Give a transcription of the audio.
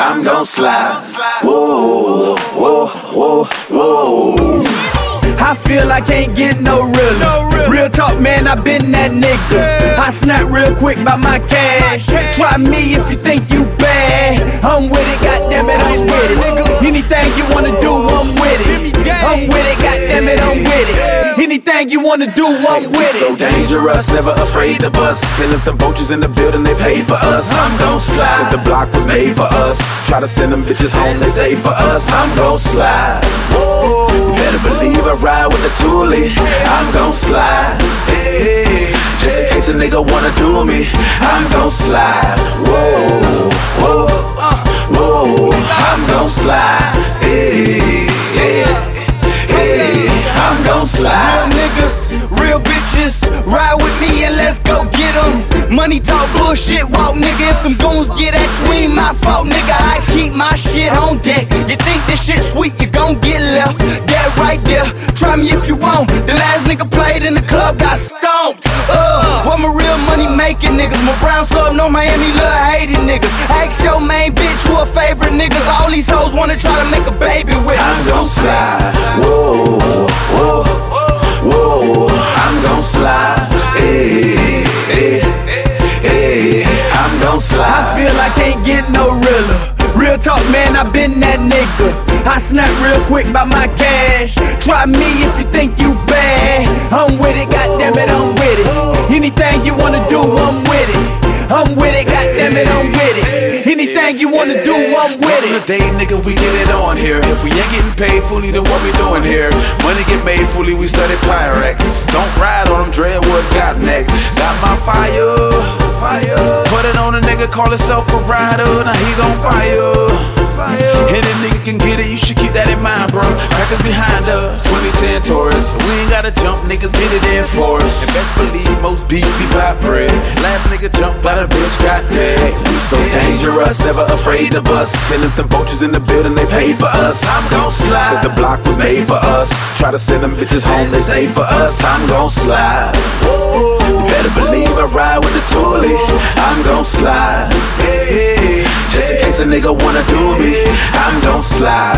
I'm gon' slide. Whoa, whoa, whoa, whoa. I feel I can't get no realer. Real talk, man, I been that nigga. I snap real quick by my cash. Try me if you think you bad. I'm with it, goddammit, I'm with it. Anything Anything you wanna do, I'm with So it. dangerous, never afraid to bust. And if the vultures in the building, they pay for us. I'm gon' slide. Cause the block was made for us. Try to send them bitches home, they stay for us. I'm gon' slide. Whoa. You better believe I ride with the toolie. I'm gon' slide. Hey, just in case a nigga wanna do me, I'm gon' slide. Whoa, whoa, uh, whoa. I'm gon' slide. Money talk bullshit, walk nigga. If them goons get at you, ain't my fault, nigga. I keep my shit on deck. You think this shit sweet, you gon' get left. That right there, try me if you want. The last nigga played in the club, got stomped. Uh, what my real money making niggas? My brown sub, no Miami, lil' hated niggas. Ask your main bitch, who a favorite niggas. All these hoes wanna try to make a baby with I'm gon' slide. Whoa, whoa. I'm gon' I slide. feel I can't get no realer. Real talk, man, I been that nigga. I snap real quick by my cash. Try me if you think you bad. I'm with it, goddamn it, I'm with it. Anything you wanna do, I'm with it. I'm with it, goddamn it, I'm with it. Anything you wanna do, I'm with it. day, nigga, we get it on here. If we ain't getting paid fully, then what we doing here? Money get made fully, we study Pyrex. Don't ride on them, dread what got next. Got my fire, fire. Nigga, call himself a rider. Now he's on fire. Any nigga can get it, you should keep that in mind, bro. Crackers behind us, 2010 Taurus. We ain't gotta jump, niggas get it in for us. And best believe most beef be by bread. Last nigga jumped, but the bitch got dead. We so dangerous, never afraid to bust. And them the vultures in the building, they pay for us. I'm gon' slide. Cause the block was made for us. Try to send them bitches home, they stay for us. I'm gon' slide. You better believe I ride with the a nigga wanna do me, I'm gon' slide.